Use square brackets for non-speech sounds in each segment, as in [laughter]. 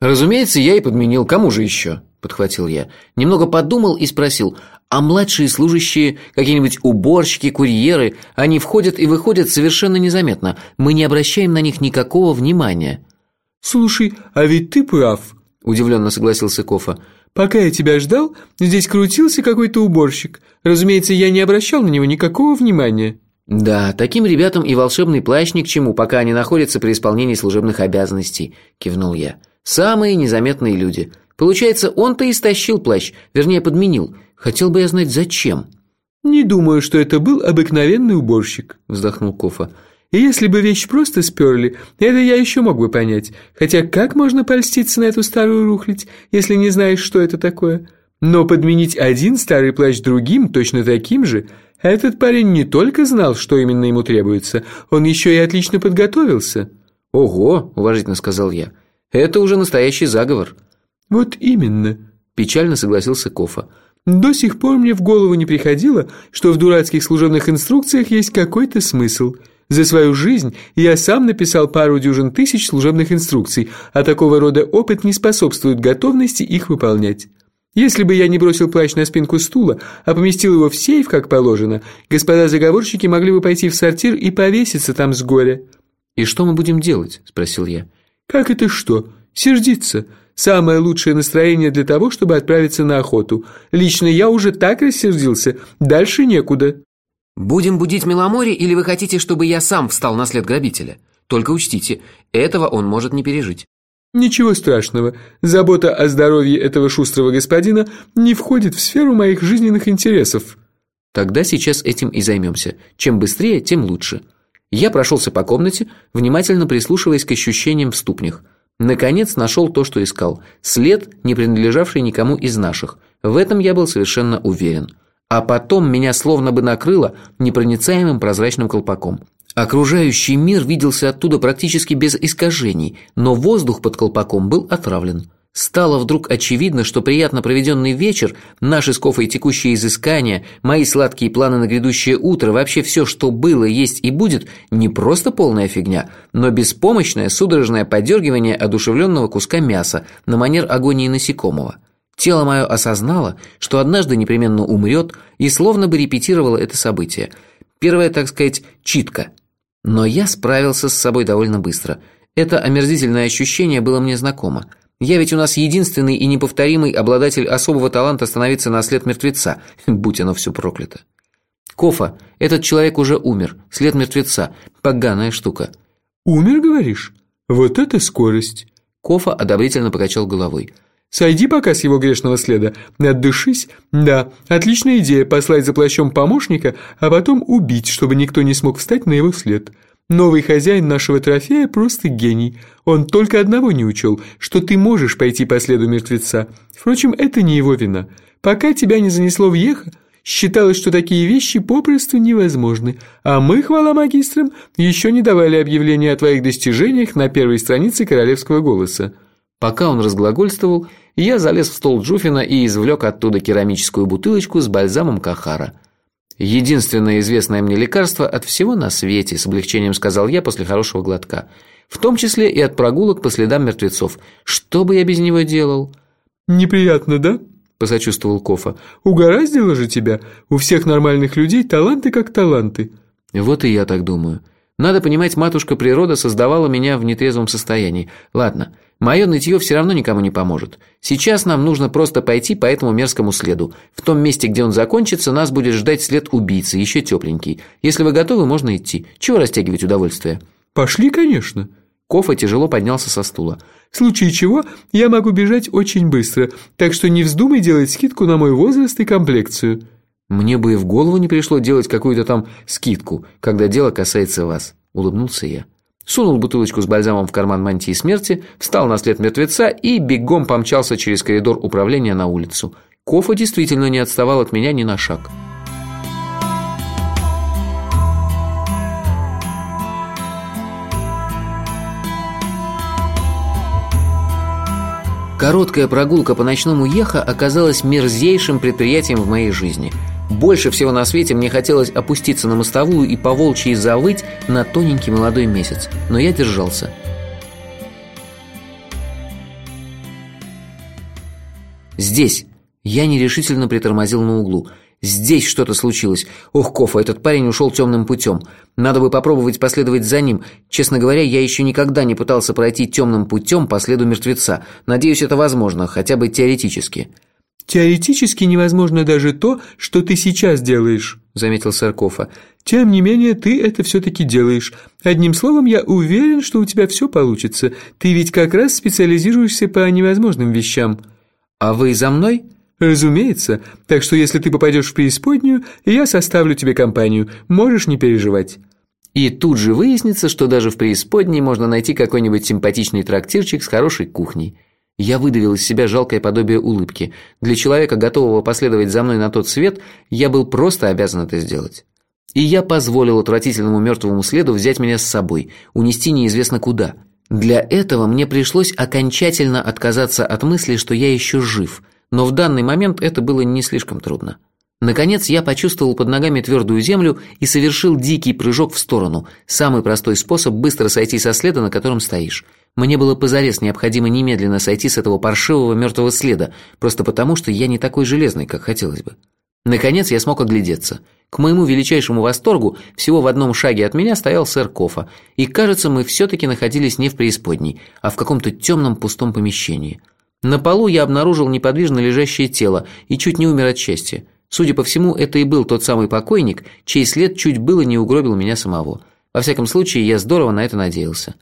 Разумеется, я и подменил. Кому же еще? Подхватил я. Немного подумал и спросил, а младшие служащие, какие-нибудь уборщики, курьеры, они входят и выходят совершенно незаметно. Мы не обращаем на них никакого внимания. Слушай, а ведь ты прав, удивленно согласился Кофа. Пока я тебя ждал, здесь крутился какой-то уборщик. Разумеется, я не обращал на него никакого внимания. Да, таким ребятам и волшебный плащ ни к чему, пока они находятся при исполнении служебных обязанностей, кивнул я. Самые незаметные люди. Получается, он-то и стащил плащ, вернее, подменил. Хотел бы я знать, зачем. Не думаю, что это был обыкновенный уборщик, вздохнул Кофа. И если бы вещь просто сперли, это я еще мог бы понять. Хотя как можно польститься на эту старую рухлядь, если не знаешь, что это такое? Но подменить один старый плащ другим, точно таким же, этот парень не только знал, что именно ему требуется, он еще и отлично подготовился. «Ого!» – уважительно сказал я. «Это уже настоящий заговор». «Вот именно», – печально согласился Кофа. «До сих пор мне в голову не приходило, что в дурацких служебных инструкциях есть какой-то смысл». За свою жизнь я сам написал пару дюжин тысяч служебных инструкций, а такого рода опыт не способствует готовности их выполнять. Если бы я не бросил плащ на спинку стула, а поместил его в сейф, как положено, господа заговорщики могли бы пойти в сортир и повеситься там с горя». «И что мы будем делать?» – спросил я. «Как это что? Сердиться. Самое лучшее настроение для того, чтобы отправиться на охоту. Лично я уже так рассердился, дальше некуда». «Будем будить Меломори, или вы хотите, чтобы я сам встал на след грабителя? Только учтите, этого он может не пережить». «Ничего страшного. Забота о здоровье этого шустрого господина не входит в сферу моих жизненных интересов». «Тогда сейчас этим и займемся. Чем быстрее, тем лучше». Я прошелся по комнате, внимательно прислушиваясь к ощущениям в ступнях. Наконец нашел то, что искал. След, не принадлежавший никому из наших. В этом я был совершенно уверен. А потом меня словно бы накрыло непроницаемым прозрачным колпаком. Окружающий мир виделся оттуда практически без искажений, но воздух под колпаком был отравлен. Стало вдруг очевидно, что приятно проведенный вечер, наши с Кофой текущие изыскания, мои сладкие планы на грядущее утро, вообще все, что было, есть и будет, не просто полная фигня, но беспомощное судорожное подергивание одушевленного куска мяса на манер агонии насекомого. Тело мое осознало, что однажды непременно умрет, и словно бы репетировало это событие. Первая, так сказать, читка. Но я справился с собой довольно быстро. Это омерзительное ощущение было мне знакомо. Я ведь у нас единственный и неповторимый обладатель особого таланта становиться на след мертвеца, [laughs] будь оно все проклято. Кофа, этот человек уже умер, след мертвеца, поганая штука. «Умер, говоришь? Вот это скорость!» Кофа одобрительно покачал головой. Сойди пока с его грешного следа, отдышись. Да, отличная идея послать за плащом помощника, а потом убить, чтобы никто не смог встать на его след. Новый хозяин нашего трофея просто гений. Он только одного не учел, что ты можешь пойти по следу мертвеца. Впрочем, это не его вина. Пока тебя не занесло в Еха, считалось, что такие вещи попросту невозможны. А мы, хвала магистрам, еще не давали объявления о твоих достижениях на первой странице королевского голоса. Пока он разглагольствовал, я залез в стол Джуфина и извлек оттуда керамическую бутылочку с бальзамом Кахара. «Единственное известное мне лекарство от всего на свете», – с облегчением сказал я после хорошего глотка. «В том числе и от прогулок по следам мертвецов. Что бы я без него делал?» «Неприятно, да?» – посочувствовал Кофа. «Угораздило же тебя. У всех нормальных людей таланты как таланты». «Вот и я так думаю. Надо понимать, матушка природа создавала меня в нетрезвом состоянии. Ладно». Мое нытье все равно никому не поможет. Сейчас нам нужно просто пойти по этому мерзкому следу. В том месте, где он закончится, нас будет ждать след убийцы, еще тепленький. Если вы готовы, можно идти. Чего растягивать удовольствие?» «Пошли, конечно». Кофа тяжело поднялся со стула. «В случае чего, я могу бежать очень быстро, так что не вздумай делать скидку на мой возраст и комплекцию». «Мне бы и в голову не пришло делать какую-то там скидку, когда дело касается вас», – улыбнулся я сунул бутылочку с бальзамом в карман мантии смерти, встал на след мертвеца и бегом помчался через коридор управления на улицу. Кофа действительно не отставал от меня ни на шаг. Короткая прогулка по ночному Еха оказалась мерзейшим предприятием в моей жизни – больше всего на свете мне хотелось опуститься на мостовую и по волчьи завыть на тоненький молодой месяц, но я держался. Здесь!» Я нерешительно притормозил на углу. Здесь что-то случилось. Ох, Кофа, этот парень ушел темным путем. Надо бы попробовать последовать за ним. Честно говоря, я еще никогда не пытался пройти темным путем по следу мертвеца. Надеюсь, это возможно, хотя бы теоретически. «Теоретически невозможно даже то, что ты сейчас делаешь», – заметил Саркофа. «Тем не менее, ты это все-таки делаешь. Одним словом, я уверен, что у тебя все получится. Ты ведь как раз специализируешься по невозможным вещам». «А вы за мной?» «Разумеется. Так что если ты попадешь в преисподнюю, я составлю тебе компанию. Можешь не переживать». И тут же выяснится, что даже в преисподней можно найти какой-нибудь симпатичный трактирчик с хорошей кухней. Я выдавил из себя жалкое подобие улыбки. Для человека, готового последовать за мной на тот свет, я был просто обязан это сделать. И я позволил отвратительному мертвому следу взять меня с собой, унести неизвестно куда. Для этого мне пришлось окончательно отказаться от мысли, что я еще жив, но в данный момент это было не слишком трудно. Наконец я почувствовал под ногами твердую землю и совершил дикий прыжок в сторону, самый простой способ быстро сойти со следа, на котором стоишь. Мне было позарез необходимо немедленно сойти с этого паршивого мертвого следа, просто потому, что я не такой железный, как хотелось бы. Наконец я смог оглядеться. К моему величайшему восторгу, всего в одном шаге от меня стоял сэр Кофа, и, кажется, мы все-таки находились не в преисподней, а в каком-то темном пустом помещении. На полу я обнаружил неподвижно лежащее тело и чуть не умер от счастья. Судя по всему, это и был тот самый покойник, чей след чуть было не угробил меня самого. Во всяком случае, я здорово на это надеялся.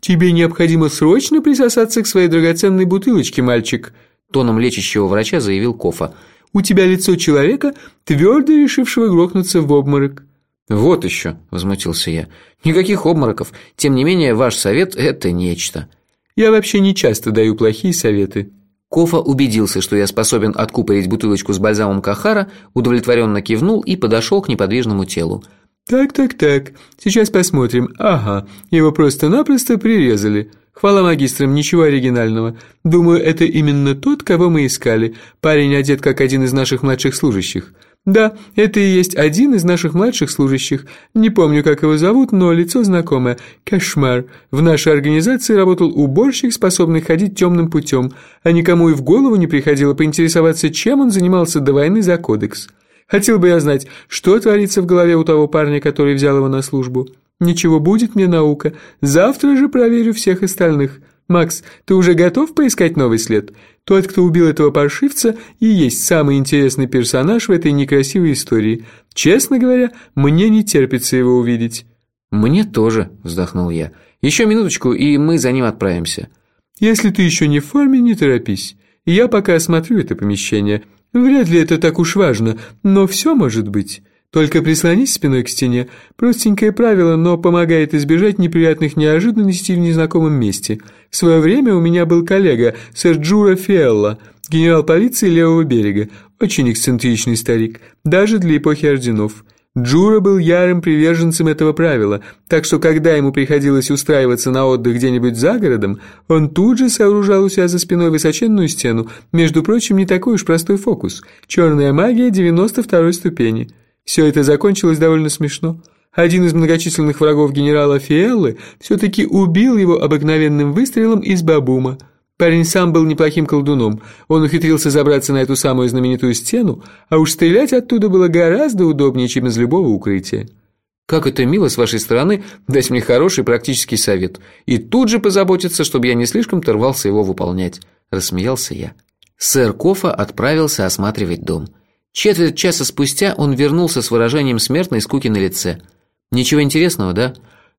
«Тебе необходимо срочно присосаться к своей драгоценной бутылочке, мальчик», тоном лечащего врача заявил Кофа. «У тебя лицо человека, твердо решившего грохнуться в обморок». «Вот еще», – возмутился я. «Никаких обмороков. Тем не менее, ваш совет – это нечто». «Я вообще не часто даю плохие советы». Кофа убедился, что я способен откупорить бутылочку с бальзамом Кахара, удовлетворенно кивнул и подошел к неподвижному телу. «Так, так, так. Сейчас посмотрим. Ага, его просто-напросто прирезали. Хвала магистрам, ничего оригинального. Думаю, это именно тот, кого мы искали. Парень одет как один из наших младших служащих. Да, это и есть один из наших младших служащих. Не помню, как его зовут, но лицо знакомое. Кошмар. В нашей организации работал уборщик, способный ходить темным путем, а никому и в голову не приходило поинтересоваться, чем он занимался до войны за кодекс». Хотел бы я знать, что творится в голове у того парня, который взял его на службу. Ничего будет мне наука. Завтра же проверю всех остальных. Макс, ты уже готов поискать новый след? Тот, кто убил этого паршивца, и есть самый интересный персонаж в этой некрасивой истории. Честно говоря, мне не терпится его увидеть». «Мне тоже», – вздохнул я. «Еще минуточку, и мы за ним отправимся». «Если ты еще не в форме, не торопись. Я пока осмотрю это помещение. Вряд ли это так уж важно, но все может быть. Только прислонись спиной к стене. Простенькое правило, но помогает избежать неприятных неожиданностей в незнакомом месте. В свое время у меня был коллега, сэр Джура Фиэлла, генерал полиции левого берега. Очень эксцентричный старик, даже для эпохи орденов. Джура был ярым приверженцем этого правила, так что когда ему приходилось устраиваться на отдых где-нибудь за городом, он тут же сооружал у себя за спиной высоченную стену, между прочим, не такой уж простой фокус. Черная магия 92 ступени. Все это закончилось довольно смешно. Один из многочисленных врагов генерала Фиэллы все-таки убил его обыкновенным выстрелом из бабума – Парень сам был неплохим колдуном. Он ухитрился забраться на эту самую знаменитую стену, а уж стрелять оттуда было гораздо удобнее, чем из любого укрытия. «Как это мило с вашей стороны дать мне хороший практический совет и тут же позаботиться, чтобы я не слишком торвался его выполнять», – рассмеялся я. Сэр Кофа отправился осматривать дом. Четверть часа спустя он вернулся с выражением смертной скуки на лице. «Ничего интересного, да?»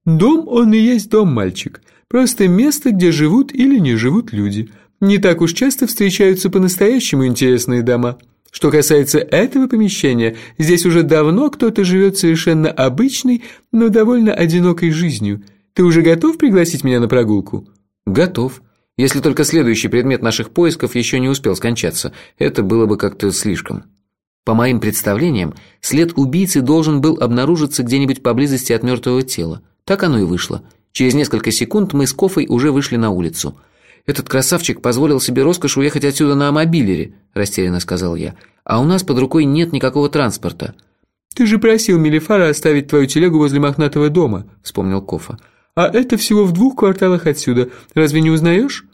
«Дом он и есть дом, мальчик. Просто место, где живут или не живут люди. Не так уж часто встречаются по-настоящему интересные дома. Что касается этого помещения, здесь уже давно кто-то живет совершенно обычной, но довольно одинокой жизнью. Ты уже готов пригласить меня на прогулку? Готов. Если только следующий предмет наших поисков еще не успел скончаться. Это было бы как-то слишком. По моим представлениям, след убийцы должен был обнаружиться где-нибудь поблизости от мертвого тела. Так оно и вышло – Через несколько секунд мы с Кофой уже вышли на улицу. «Этот красавчик позволил себе роскошь уехать отсюда на мобилере», – растерянно сказал я. «А у нас под рукой нет никакого транспорта». «Ты же просил Мелифара оставить твою телегу возле мохнатого дома», – вспомнил Кофа. «А это всего в двух кварталах отсюда. Разве не узнаешь?»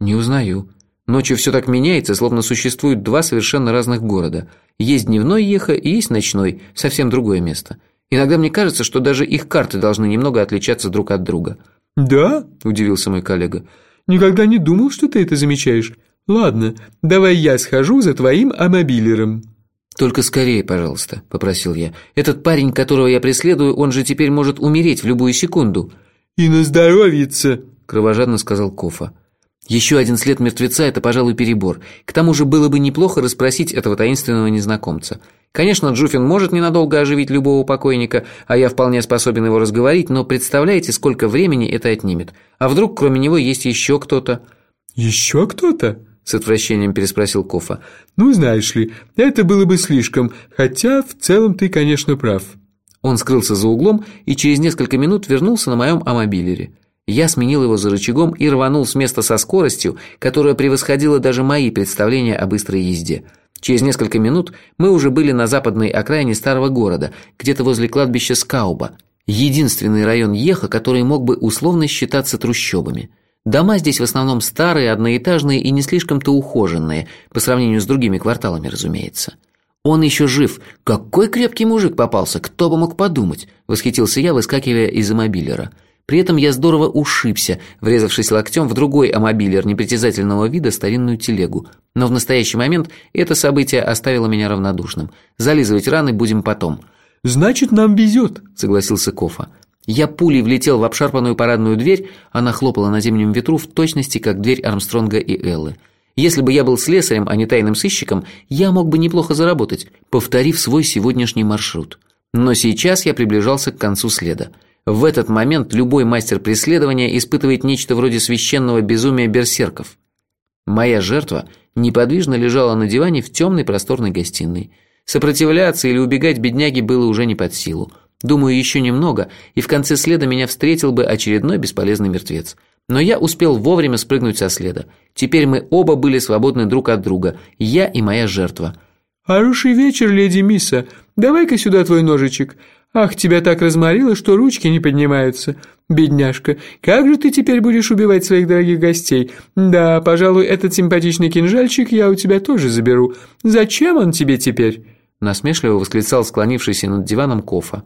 «Не узнаю. Ночью все так меняется, словно существуют два совершенно разных города. Есть дневной Еха и есть ночной, совсем другое место. Иногда мне кажется, что даже их карты должны немного отличаться друг от друга. «Да?» – удивился мой коллега. «Никогда не думал, что ты это замечаешь. Ладно, давай я схожу за твоим амобилером». «Только скорее, пожалуйста», – попросил я. «Этот парень, которого я преследую, он же теперь может умереть в любую секунду». «И на здоровьице», – кровожадно сказал Кофа. Еще один след мертвеца – это, пожалуй, перебор. К тому же было бы неплохо расспросить этого таинственного незнакомца. Конечно, Джуфин может ненадолго оживить любого покойника, а я вполне способен его разговорить, но представляете, сколько времени это отнимет? А вдруг кроме него есть еще кто-то? «Еще кто-то?» – с отвращением переспросил Кофа. «Ну, знаешь ли, это было бы слишком, хотя в целом ты, конечно, прав». Он скрылся за углом и через несколько минут вернулся на моем амобилере. Я сменил его за рычагом и рванул с места со скоростью, которая превосходила даже мои представления о быстрой езде. Через несколько минут мы уже были на западной окраине старого города, где-то возле кладбища Скауба, единственный район Еха, который мог бы условно считаться трущобами. Дома здесь в основном старые, одноэтажные и не слишком-то ухоженные, по сравнению с другими кварталами, разумеется. «Он еще жив! Какой крепкий мужик попался! Кто бы мог подумать!» – восхитился я, выскакивая из мобилера. При этом я здорово ушибся, врезавшись локтем в другой амобилер непритязательного вида старинную телегу. Но в настоящий момент это событие оставило меня равнодушным. Зализывать раны будем потом. «Значит, нам везет», — согласился Кофа. Я пулей влетел в обшарпанную парадную дверь, она хлопала на зимнем ветру в точности, как дверь Армстронга и Эллы. Если бы я был слесарем, а не тайным сыщиком, я мог бы неплохо заработать, повторив свой сегодняшний маршрут. Но сейчас я приближался к концу следа. В этот момент любой мастер преследования испытывает нечто вроде священного безумия берсерков. Моя жертва неподвижно лежала на диване в темной просторной гостиной. Сопротивляться или убегать бедняги было уже не под силу. Думаю, еще немного, и в конце следа меня встретил бы очередной бесполезный мертвец. Но я успел вовремя спрыгнуть со следа. Теперь мы оба были свободны друг от друга, я и моя жертва. «Хороший вечер, леди Мисса. Давай-ка сюда твой ножичек. Ах, тебя так разморило, что ручки не поднимаются. Бедняжка, как же ты теперь будешь убивать своих дорогих гостей? Да, пожалуй, этот симпатичный кинжальчик я у тебя тоже заберу. Зачем он тебе теперь?» Насмешливо восклицал склонившийся над диваном Кофа.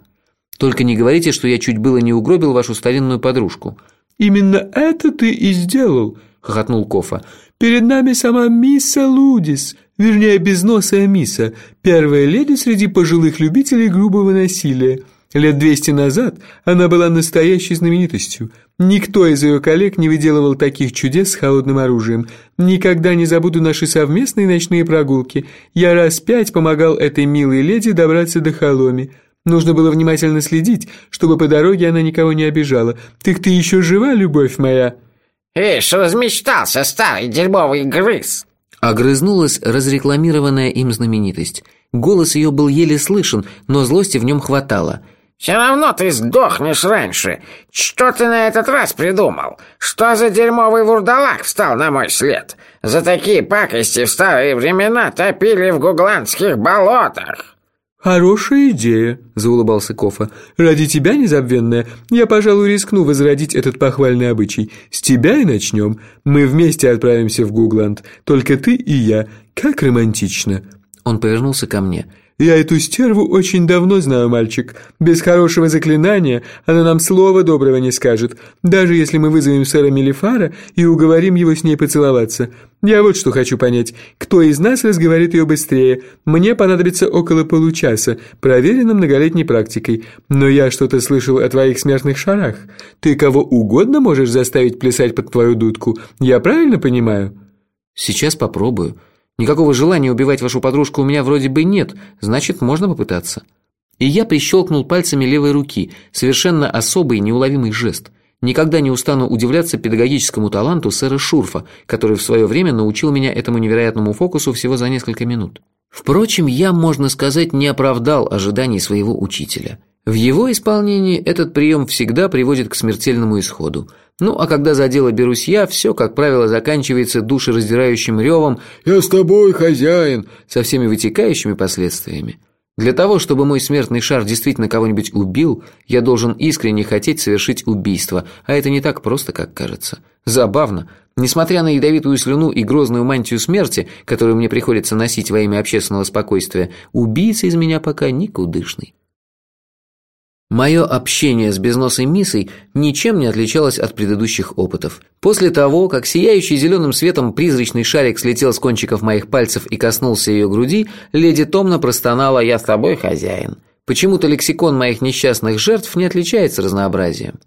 «Только не говорите, что я чуть было не угробил вашу старинную подружку». «Именно это ты и сделал», — хохотнул Кофа. «Перед нами сама мисса Лудис, вернее, безносая мисса, первая леди среди пожилых любителей грубого насилия. Лет двести назад она была настоящей знаменитостью. Никто из ее коллег не выделывал таких чудес с холодным оружием. Никогда не забуду наши совместные ночные прогулки. Я раз пять помогал этой милой леди добраться до Холоми. Нужно было внимательно следить, чтобы по дороге она никого не обижала. Так ты еще жива, любовь моя?» «Ишь, размечтался, старый дерьмовый грыз!» Огрызнулась разрекламированная им знаменитость. Голос ее был еле слышен, но злости в нем хватало. «Все равно ты сдохнешь раньше. Что ты на этот раз придумал? Что за дерьмовый вурдалак встал на мой след? За такие пакости в старые времена топили в гугландских болотах!» «Хорошая идея», – заулыбался Кофа. «Ради тебя, незабвенная, я, пожалуй, рискну возродить этот похвальный обычай. С тебя и начнем. Мы вместе отправимся в Гугланд. Только ты и я. Как романтично». Он повернулся ко мне. «Я эту стерву очень давно знаю, мальчик. Без хорошего заклинания она нам слова доброго не скажет, даже если мы вызовем сэра Мелифара и уговорим его с ней поцеловаться. Я вот что хочу понять. Кто из нас разговорит ее быстрее? Мне понадобится около получаса, проверено многолетней практикой. Но я что-то слышал о твоих смертных шарах. Ты кого угодно можешь заставить плясать под твою дудку. Я правильно понимаю?» «Сейчас попробую». Никакого желания убивать вашу подружку у меня вроде бы нет, значит, можно попытаться. И я прищелкнул пальцами левой руки, совершенно особый неуловимый жест. Никогда не устану удивляться педагогическому таланту сэра Шурфа, который в свое время научил меня этому невероятному фокусу всего за несколько минут. Впрочем, я, можно сказать, не оправдал ожиданий своего учителя. В его исполнении этот прием всегда приводит к смертельному исходу. Ну, а когда за дело берусь я, все, как правило, заканчивается душераздирающим ревом «Я с тобой, хозяин!» со всеми вытекающими последствиями. Для того, чтобы мой смертный шар действительно кого-нибудь убил, я должен искренне хотеть совершить убийство, а это не так просто, как кажется. Забавно. Несмотря на ядовитую слюну и грозную мантию смерти, которую мне приходится носить во имя общественного спокойствия, убийца из меня пока никудышный. Мое общение с безносой миссой ничем не отличалось от предыдущих опытов. После того, как сияющий зеленым светом призрачный шарик слетел с кончиков моих пальцев и коснулся ее груди, леди томно простонала «Я с тобой, хозяин». Почему-то лексикон моих несчастных жертв не отличается разнообразием.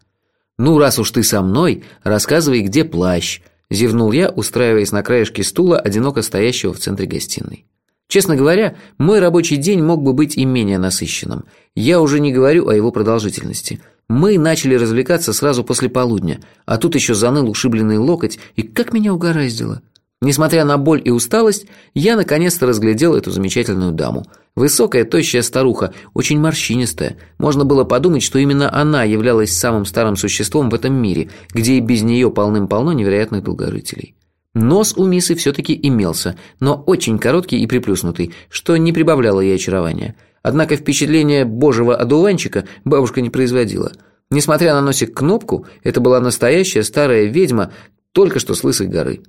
«Ну, раз уж ты со мной, рассказывай, где плащ», – зевнул я, устраиваясь на краешке стула, одиноко стоящего в центре гостиной. Честно говоря, мой рабочий день мог бы быть и менее насыщенным. Я уже не говорю о его продолжительности. Мы начали развлекаться сразу после полудня, а тут еще заныл ушибленный локоть, и как меня угораздило. Несмотря на боль и усталость, я наконец-то разглядел эту замечательную даму. Высокая, тощая старуха, очень морщинистая. Можно было подумать, что именно она являлась самым старым существом в этом мире, где и без нее полным-полно невероятных долгожителей. Нос у Мисы все-таки имелся, но очень короткий и приплюснутый, что не прибавляло ей очарования. Однако впечатление божьего одуванчика бабушка не производила. Несмотря на носик кнопку, это была настоящая старая ведьма, только что с лысой горы.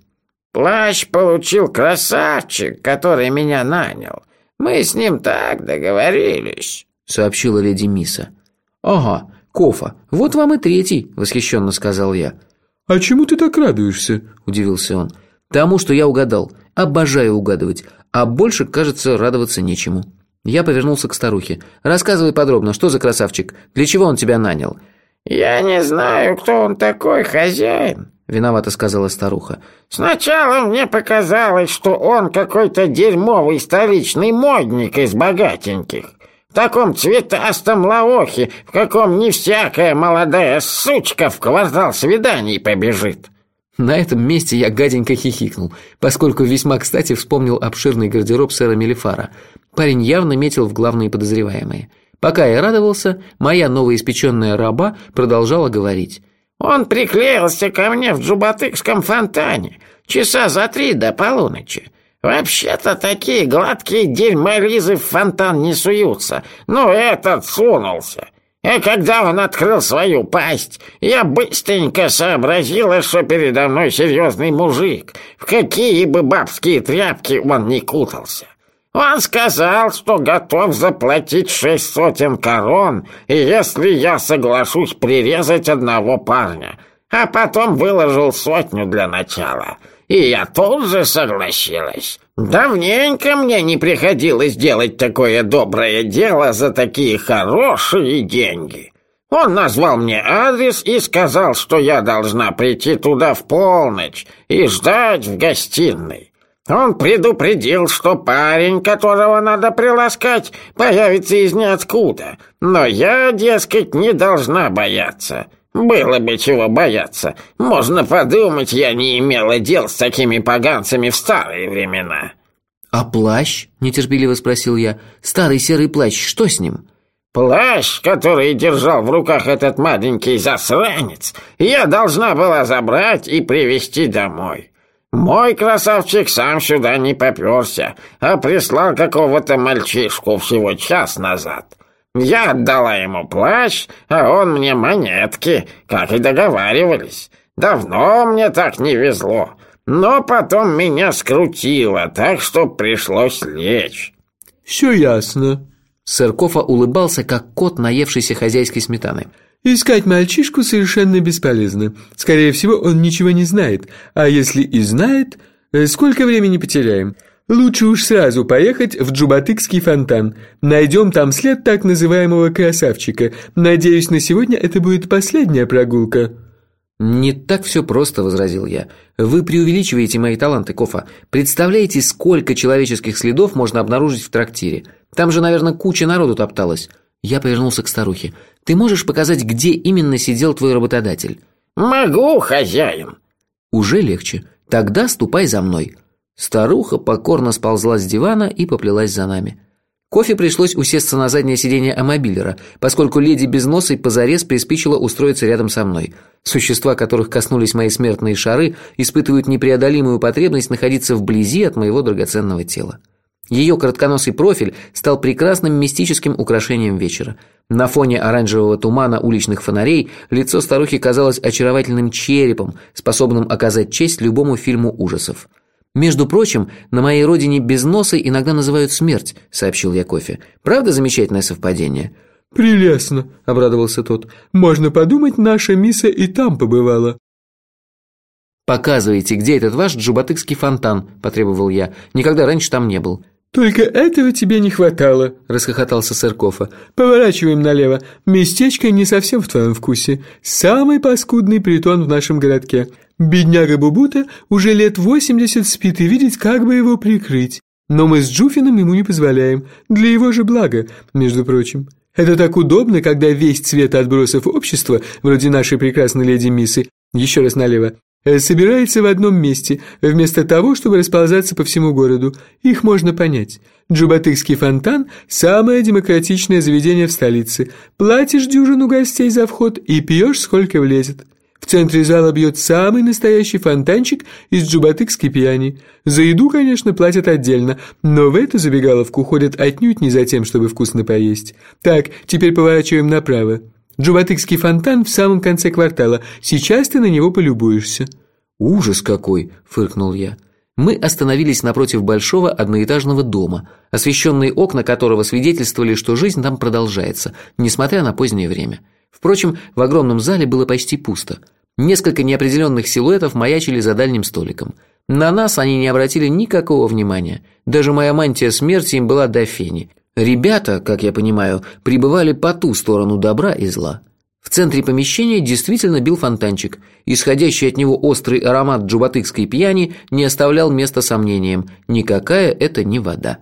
«Плащ получил красавчик, который меня нанял. Мы с ним так договорились», — сообщила леди Миса. «Ага, Кофа, вот вам и третий», — восхищенно сказал я. «А чему ты так радуешься?» – удивился он. «Тому, что я угадал. Обожаю угадывать. А больше, кажется, радоваться нечему». Я повернулся к старухе. «Рассказывай подробно, что за красавчик? Для чего он тебя нанял?» «Я не знаю, кто он такой, хозяин», — виновато сказала старуха. «Сначала мне показалось, что он какой-то дерьмовый столичный модник из богатеньких. В таком цветастом лаохе, в каком не всякая молодая сучка в квартал свиданий побежит. На этом месте я гаденько хихикнул, поскольку весьма кстати вспомнил обширный гардероб сэра Мелифара. Парень явно метил в главные подозреваемые. Пока я радовался, моя новоиспеченная раба продолжала говорить. «Он приклеился ко мне в джубатыкском фонтане часа за три до полуночи. Вообще-то такие гладкие дерьморизы в фонтан не суются, но этот сунулся. И когда он открыл свою пасть, я быстренько сообразила, что передо мной серьезный мужик, в какие бы бабские тряпки он не кутался. Он сказал, что готов заплатить шесть сотен корон, если я соглашусь прирезать одного парня, а потом выложил сотню для начала — и я тут же согласилась. Давненько мне не приходилось делать такое доброе дело за такие хорошие деньги. Он назвал мне адрес и сказал, что я должна прийти туда в полночь и ждать в гостиной. Он предупредил, что парень, которого надо приласкать, появится из ниоткуда, но я, дескать, не должна бояться». «Было бы чего бояться. Можно подумать, я не имела дел с такими поганцами в старые времена». «А плащ?» – нетерпеливо спросил я. «Старый серый плащ, что с ним?» «Плащ, который держал в руках этот маленький засранец, я должна была забрать и привезти домой. Мой красавчик сам сюда не поперся, а прислал какого-то мальчишку всего час назад». Я отдала ему плащ, а он мне монетки, как и договаривались. Давно мне так не везло, но потом меня скрутило, так что пришлось лечь». «Все ясно». Сэр Кофа улыбался, как кот, наевшийся хозяйской сметаны. «Искать мальчишку совершенно бесполезно. Скорее всего, он ничего не знает. А если и знает, э, сколько времени потеряем?» Лучше уж сразу поехать в Джубатыкский фонтан. Найдем там след так называемого красавчика. Надеюсь, на сегодня это будет последняя прогулка». «Не так все просто», — возразил я. «Вы преувеличиваете мои таланты, Кофа. Представляете, сколько человеческих следов можно обнаружить в трактире? Там же, наверное, куча народу топталась». Я повернулся к старухе. «Ты можешь показать, где именно сидел твой работодатель?» «Могу, хозяин». «Уже легче. Тогда ступай за мной». Старуха покорно сползла с дивана и поплелась за нами. Кофе пришлось усесться на заднее сиденье амобилера, поскольку леди без носа позарез приспичила устроиться рядом со мной. Существа, которых коснулись мои смертные шары, испытывают непреодолимую потребность находиться вблизи от моего драгоценного тела. Ее коротконосый профиль стал прекрасным мистическим украшением вечера. На фоне оранжевого тумана уличных фонарей лицо старухи казалось очаровательным черепом, способным оказать честь любому фильму ужасов. «Между прочим, на моей родине без носа иногда называют смерть», — сообщил я кофе. «Правда замечательное совпадение?» «Прелестно», — обрадовался тот. «Можно подумать, наша мисса и там побывала». «Показывайте, где этот ваш джубатыкский фонтан», – потребовал я. «Никогда раньше там не был». «Только этого тебе не хватало», – расхохотался Сыркова. «Поворачиваем налево. Местечко не совсем в твоем вкусе. Самый паскудный притон в нашем городке. Бедняга Бубута уже лет восемьдесят спит и видеть, как бы его прикрыть. Но мы с Джуфином ему не позволяем. Для его же блага, между прочим». Это так удобно, когда весь цвет отбросов общества, вроде нашей прекрасной леди Миссы, еще раз налево, собирается в одном месте, вместо того, чтобы расползаться по всему городу. Их можно понять. Джубатыкский фонтан – самое демократичное заведение в столице. Платишь дюжину гостей за вход и пьешь, сколько влезет. В центре зала бьет самый настоящий фонтанчик из джубатыкской пьяни. За еду, конечно, платят отдельно, но в эту забегаловку ходят отнюдь не за тем, чтобы вкусно поесть. Так, теперь поворачиваем направо. Джубатыкский фонтан в самом конце квартала. Сейчас ты на него полюбуешься». «Ужас какой!» – фыркнул я. Мы остановились напротив большого одноэтажного дома, освещенные окна которого свидетельствовали, что жизнь там продолжается, несмотря на позднее время. Впрочем, в огромном зале было почти пусто. Несколько неопределенных силуэтов маячили за дальним столиком. На нас они не обратили никакого внимания. Даже моя мантия смерти им была до фени – Ребята, как я понимаю, пребывали по ту сторону добра и зла. В центре помещения действительно бил фонтанчик. Исходящий от него острый аромат джубатыкской пьяни не оставлял места сомнениям. Никакая это не вода.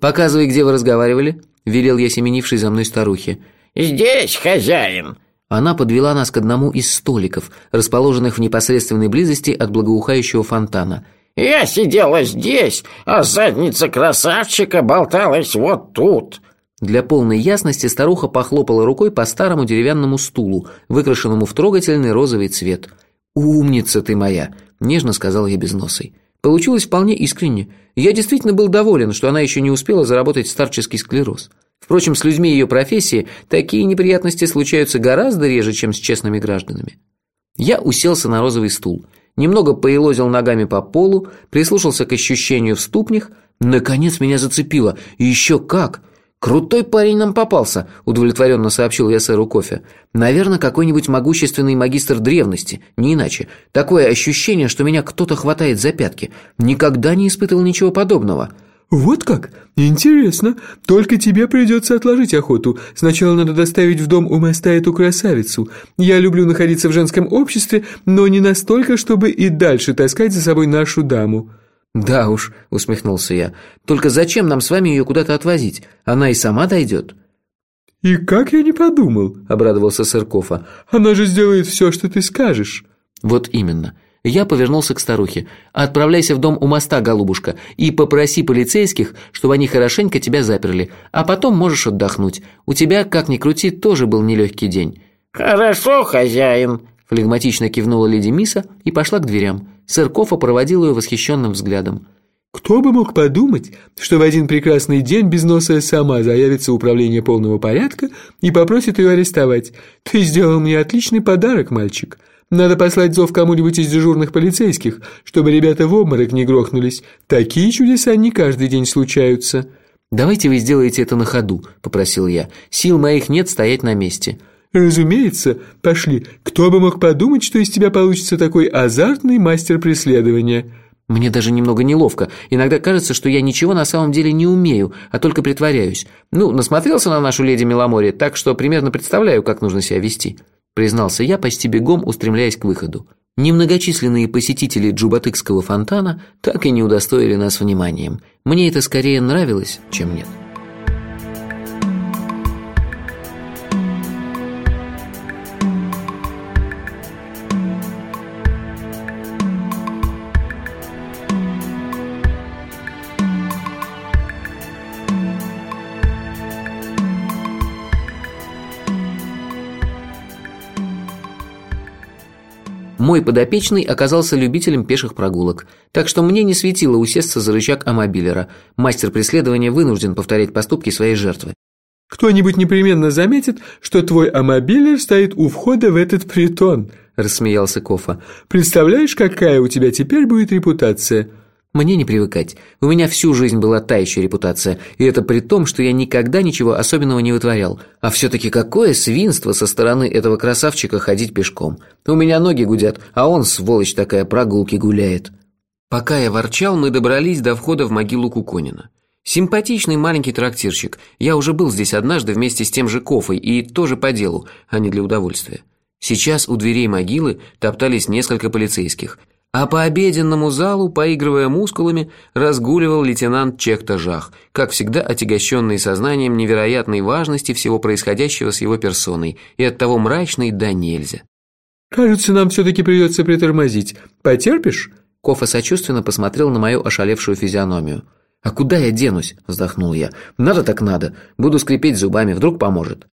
«Показывай, где вы разговаривали», – велел я семенившей за мной старухе. «Здесь, хозяин», она подвела нас к одному из столиков, расположенных в непосредственной близости от благоухающего фонтана. Я сидела здесь, а задница красавчика болталась вот тут». Для полной ясности старуха похлопала рукой по старому деревянному стулу, выкрашенному в трогательный розовый цвет. «Умница ты моя!» – нежно сказал я безносой. Получилось вполне искренне. Я действительно был доволен, что она еще не успела заработать старческий склероз. Впрочем, с людьми ее профессии такие неприятности случаются гораздо реже, чем с честными гражданами. Я уселся на розовый стул – немного поелозил ногами по полу, прислушался к ощущению в ступнях. Наконец меня зацепило. И еще как! «Крутой парень нам попался», – удовлетворенно сообщил я сэру кофе. «Наверное, какой-нибудь могущественный магистр древности, не иначе. Такое ощущение, что меня кто-то хватает за пятки. Никогда не испытывал ничего подобного». «Вот как? Интересно. Только тебе придется отложить охоту. Сначала надо доставить в дом у моста эту красавицу. Я люблю находиться в женском обществе, но не настолько, чтобы и дальше таскать за собой нашу даму». «Да уж», — усмехнулся я. «Только зачем нам с вами ее куда-то отвозить? Она и сама дойдет». «И как я не подумал», — обрадовался Сыркова. «Она же сделает все, что ты скажешь». «Вот именно. Я повернулся к старухе. «Отправляйся в дом у моста, голубушка, и попроси полицейских, чтобы они хорошенько тебя заперли, а потом можешь отдохнуть. У тебя, как ни крути, тоже был нелегкий день». «Хорошо, хозяин», – флегматично кивнула леди Миса и пошла к дверям. Сыркова проводил ее восхищенным взглядом. «Кто бы мог подумать, что в один прекрасный день без носа сама заявится управление полного порядка и попросит ее арестовать. Ты сделал мне отличный подарок, мальчик». Надо послать зов кому-нибудь из дежурных полицейских, чтобы ребята в обморок не грохнулись. Такие чудеса не каждый день случаются». «Давайте вы сделаете это на ходу», – попросил я. «Сил моих нет стоять на месте». «Разумеется. Пошли. Кто бы мог подумать, что из тебя получится такой азартный мастер преследования?» Мне даже немного неловко. Иногда кажется, что я ничего на самом деле не умею, а только притворяюсь. Ну, насмотрелся на нашу леди Меломоре, так что примерно представляю, как нужно себя вести признался я, почти бегом устремляясь к выходу. Немногочисленные посетители Джубатыкского фонтана так и не удостоили нас вниманием. Мне это скорее нравилось, чем нет. Мой подопечный оказался любителем пеших прогулок, так что мне не светило усесться за рычаг амобилера. Мастер преследования вынужден повторять поступки своей жертвы. «Кто-нибудь непременно заметит, что твой амобилер стоит у входа в этот притон», – рассмеялся Кофа. «Представляешь, какая у тебя теперь будет репутация?» Мне не привыкать. У меня всю жизнь была та еще репутация, и это при том, что я никогда ничего особенного не вытворял. А все-таки какое свинство со стороны этого красавчика ходить пешком. У меня ноги гудят, а он, сволочь такая, прогулки гуляет. Пока я ворчал, мы добрались до входа в могилу Куконина. Симпатичный маленький трактирщик. Я уже был здесь однажды вместе с тем же Кофой, и тоже по делу, а не для удовольствия. Сейчас у дверей могилы топтались несколько полицейских – а по обеденному залу, поигрывая мускулами, разгуливал лейтенант Чехта-Жах, как всегда отягощенный сознанием невероятной важности всего происходящего с его персоной и оттого мрачный да нельзя. «Кажется, нам все-таки придется притормозить. Потерпишь?» Кофа сочувственно посмотрел на мою ошалевшую физиономию. «А куда я денусь?» – вздохнул я. «Надо так надо. Буду скрипеть зубами, вдруг поможет».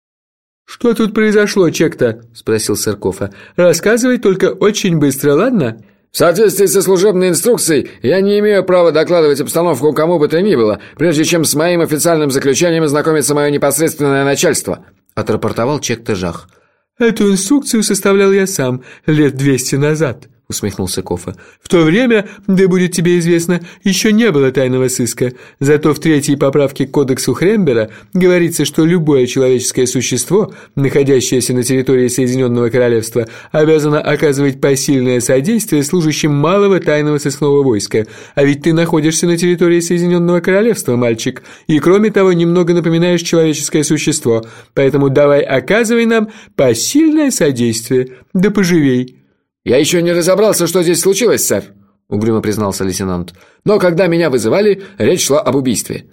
«Что тут произошло, Чекта?» – спросил сэр Кофа. «Рассказывай только очень быстро, ладно?» В соответствии со служебной инструкцией, я не имею права докладывать обстановку кому бы то ни было, прежде чем с моим официальным заключением ознакомится мое непосредственное начальство», – отрапортовал Чек Тежах. «Эту инструкцию составлял я сам лет двести назад», усмехнулся Кофа. «В то время, да будет тебе известно, еще не было тайного сыска. Зато в третьей поправке к кодексу Хрембера говорится, что любое человеческое существо, находящееся на территории Соединенного Королевства, обязано оказывать посильное содействие служащим малого тайного сыскного войска. А ведь ты находишься на территории Соединенного Королевства, мальчик, и кроме того немного напоминаешь человеческое существо. Поэтому давай оказывай нам посильное содействие. Да поживей». «Я еще не разобрался, что здесь случилось, сэр», – угрюмо признался лейтенант. «Но когда меня вызывали, речь шла об убийстве».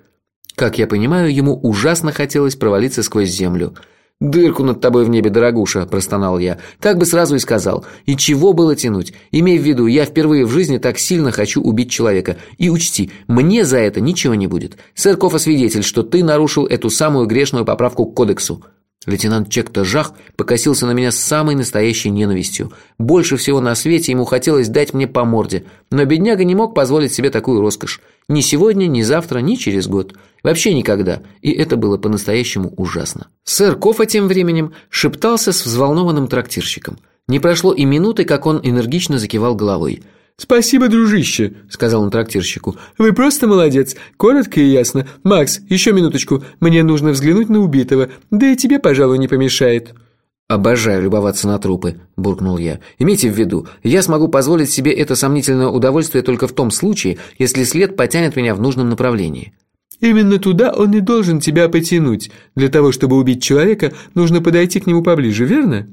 Как я понимаю, ему ужасно хотелось провалиться сквозь землю. «Дырку над тобой в небе, дорогуша», – простонал я. Так бы сразу и сказал. И чего было тянуть? Имей в виду, я впервые в жизни так сильно хочу убить человека. И учти, мне за это ничего не будет. Сэр Кофа свидетель, что ты нарушил эту самую грешную поправку к кодексу. Лейтенант Чекта Жах покосился на меня с самой настоящей ненавистью. Больше всего на свете ему хотелось дать мне по морде, но бедняга не мог позволить себе такую роскошь. Ни сегодня, ни завтра, ни через год. Вообще никогда. И это было по-настоящему ужасно. Сэр Кофа тем временем шептался с взволнованным трактирщиком. Не прошло и минуты, как он энергично закивал головой – «Спасибо, дружище», – сказал он трактирщику. «Вы просто молодец. Коротко и ясно. Макс, еще минуточку. Мне нужно взглянуть на убитого. Да и тебе, пожалуй, не помешает». «Обожаю любоваться на трупы», – буркнул я. «Имейте в виду, я смогу позволить себе это сомнительное удовольствие только в том случае, если след потянет меня в нужном направлении». «Именно туда он и должен тебя потянуть. Для того, чтобы убить человека, нужно подойти к нему поближе, верно?»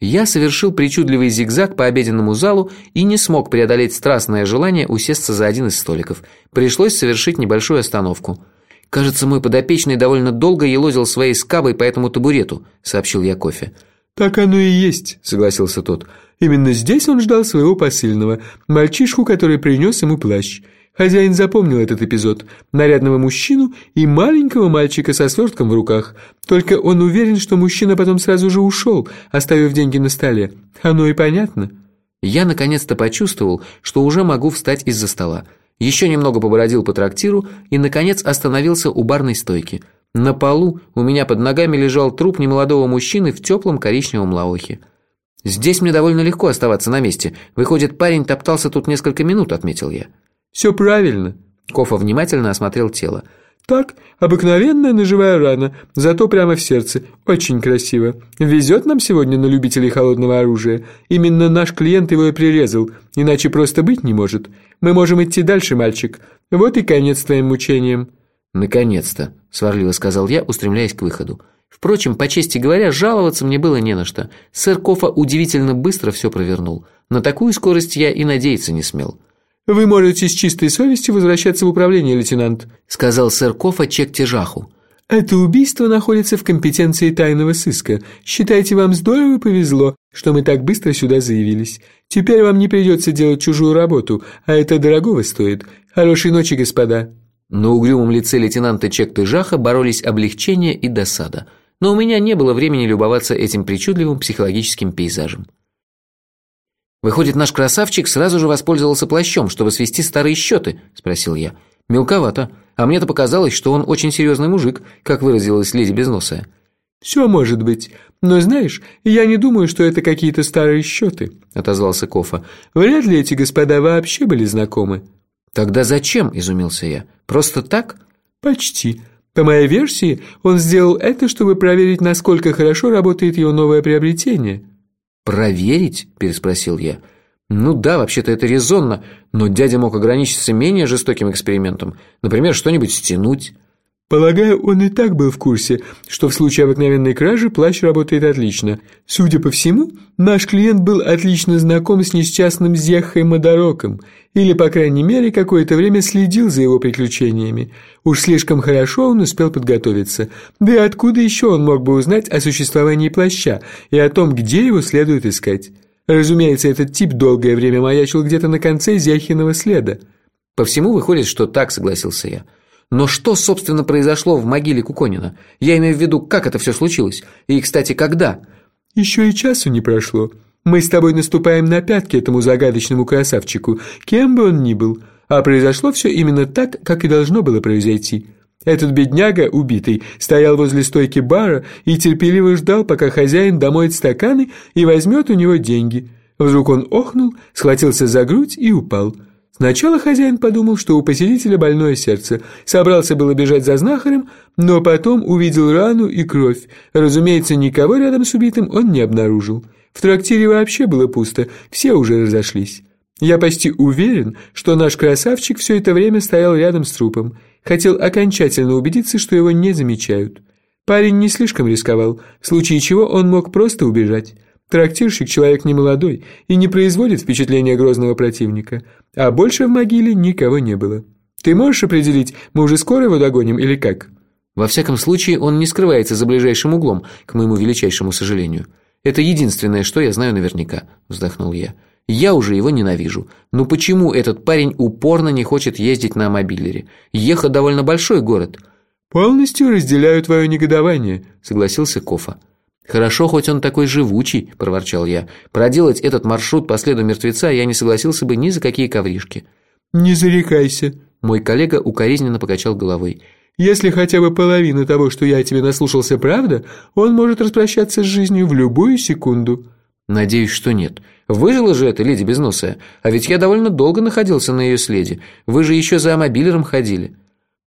Я совершил причудливый зигзаг по обеденному залу и не смог преодолеть страстное желание усесться за один из столиков. Пришлось совершить небольшую остановку. «Кажется, мой подопечный довольно долго елозил своей скабой по этому табурету», – сообщил я кофе. «Так оно и есть», – согласился тот. «Именно здесь он ждал своего посыльного, мальчишку, который принес ему плащ». Хозяин запомнил этот эпизод. Нарядного мужчину и маленького мальчика со свертком в руках. Только он уверен, что мужчина потом сразу же ушел, оставив деньги на столе. Оно и понятно. Я наконец-то почувствовал, что уже могу встать из-за стола. Еще немного побродил по трактиру и, наконец, остановился у барной стойки. На полу у меня под ногами лежал труп немолодого мужчины в теплом коричневом лаохе. «Здесь мне довольно легко оставаться на месте. Выходит, парень топтался тут несколько минут», — отметил я. «Все правильно». Кофа внимательно осмотрел тело. «Так, обыкновенная ножевая рана, зато прямо в сердце. Очень красиво. Везет нам сегодня на любителей холодного оружия. Именно наш клиент его и прирезал, иначе просто быть не может. Мы можем идти дальше, мальчик. Вот и конец твоим мучениям». «Наконец-то», – сварливо сказал я, устремляясь к выходу. Впрочем, по чести говоря, жаловаться мне было не на что. Сэр Кофа удивительно быстро все провернул. На такую скорость я и надеяться не смел. «Вы можете с чистой совестью возвращаться в управление, лейтенант», сказал сэр Кофа Чек-Тяжаху. «Это убийство находится в компетенции тайного сыска. Считайте, вам здорово повезло, что мы так быстро сюда заявились. Теперь вам не придется делать чужую работу, а это дорогого стоит. Хорошей ночи, господа». На угрюмом лице лейтенанта Чек-Тыжаха боролись облегчение и досада. Но у меня не было времени любоваться этим причудливым психологическим пейзажем. «Выходит, наш красавчик сразу же воспользовался плащом, чтобы свести старые счеты?» – спросил я. «Мелковато. А мне-то показалось, что он очень серьезный мужик, как выразилась леди Безносая». «Все может быть. Но знаешь, я не думаю, что это какие-то старые счеты», – отозвался Кофа. «Вряд ли эти господа вообще были знакомы». «Тогда зачем?» – изумился я. «Просто так?» «Почти. По моей версии, он сделал это, чтобы проверить, насколько хорошо работает его новое приобретение». «Проверить?» – переспросил я. «Ну да, вообще-то это резонно, но дядя мог ограничиться менее жестоким экспериментом. Например, что-нибудь стянуть». Полагаю, он и так был в курсе, что в случае обыкновенной кражи плащ работает отлично. Судя по всему, наш клиент был отлично знаком с несчастным Зехой Мадороком, или, по крайней мере, какое-то время следил за его приключениями. Уж слишком хорошо он успел подготовиться. Да и откуда еще он мог бы узнать о существовании плаща и о том, где его следует искать? Разумеется, этот тип долгое время маячил где-то на конце Зяхиного следа. По всему выходит, что так, согласился я. Но что, собственно, произошло в могиле Куконина? Я имею в виду, как это все случилось? И, кстати, когда? Еще и часу не прошло. Мы с тобой наступаем на пятки этому загадочному красавчику, кем бы он ни был. А произошло все именно так, как и должно было произойти. Этот бедняга, убитый, стоял возле стойки бара и терпеливо ждал, пока хозяин домоет стаканы и возьмет у него деньги. Вдруг он охнул, схватился за грудь и упал. Сначала хозяин подумал, что у посетителя больное сердце, собрался было бежать за знахарем, но потом увидел рану и кровь. Разумеется, никого рядом с убитым он не обнаружил. В трактире вообще было пусто, все уже разошлись. Я почти уверен, что наш красавчик все это время стоял рядом с трупом, хотел окончательно убедиться, что его не замечают. Парень не слишком рисковал, в случае чего он мог просто убежать. Трактирщик человек немолодой и не производит впечатления грозного противника, а больше в могиле никого не было. Ты можешь определить, мы уже скоро его догоним или как? Во всяком случае, он не скрывается за ближайшим углом, к моему величайшему сожалению. Это единственное, что я знаю наверняка, вздохнул я. Я уже его ненавижу. Но почему этот парень упорно не хочет ездить на мобилере? Еха довольно большой город. Полностью разделяю твое негодование, согласился Кофа. «Хорошо, хоть он такой живучий», – проворчал я. «Проделать этот маршрут по следу мертвеца я не согласился бы ни за какие ковришки». «Не зарекайся», – мой коллега укоризненно покачал головой. «Если хотя бы половина того, что я тебе наслушался, правда, он может распрощаться с жизнью в любую секунду». «Надеюсь, что нет. Выжила же эта леди безносая. А ведь я довольно долго находился на ее следе. Вы же еще за мобилером ходили».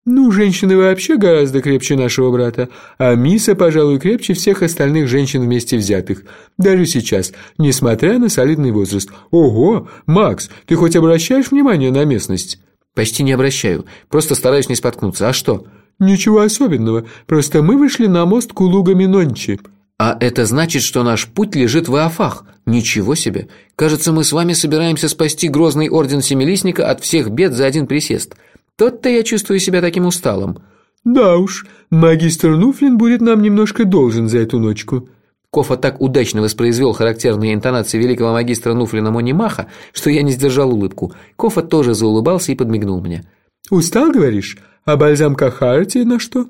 «Ну, женщины вообще гораздо крепче нашего брата, а Миса, пожалуй, крепче всех остальных женщин вместе взятых, даже сейчас, несмотря на солидный возраст. Ого, Макс, ты хоть обращаешь внимание на местность?» «Почти не обращаю, просто стараюсь не споткнуться. А что?» «Ничего особенного, просто мы вышли на мост Кулуга-Минончи». «А это значит, что наш путь лежит в Афах? Ничего себе! Кажется, мы с вами собираемся спасти грозный орден Семилистника от всех бед за один присест». Тот-то я чувствую себя таким усталым». «Да уж, магистр Нуфлин будет нам немножко должен за эту ночку». Кофа так удачно воспроизвел характерные интонации великого магистра Нуфлина Монимаха, что я не сдержал улыбку. Кофа тоже заулыбался и подмигнул мне. «Устал, говоришь? А бальзам Кахарти на что?»